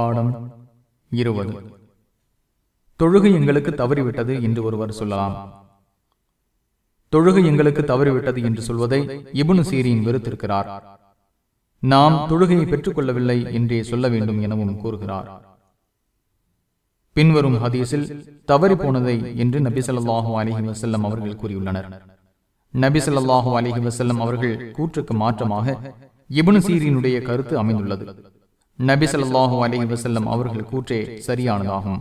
பாடம் இருபது. தொழுகை எங்களுக்கு தவறிவிட்டது என்று ஒருவர் சொல்லலாம். தொழுகை எங்களுக்கு தவறிவிட்டது என்று சொல்வதை இபுனு சீரியின் வெறுத்திருக்கிறார். நாம் தொழுகையை பெற்றுக் கொள்ளவில்லை என்றே சொல்ல வேண்டும் எனவும் கூறுகிறார். பின்வரும் ஹதீஸில் தவறி போனதை என்று நபி ஸல்லல்லாஹு வசல்லம் அவர்கள் கூறியுள்ளனர். நபி ஸல்லல்லாஹு வசல்லம் அவர்கள் கூற்றுக்கு மாற்றமாக இபுனு சீரினுடைய கருத்து அமைந்துள்ளது. நபி சொல்லாஹு அலி வசல்லம் அவர்கள் கூற்றே சரியானதாகும்.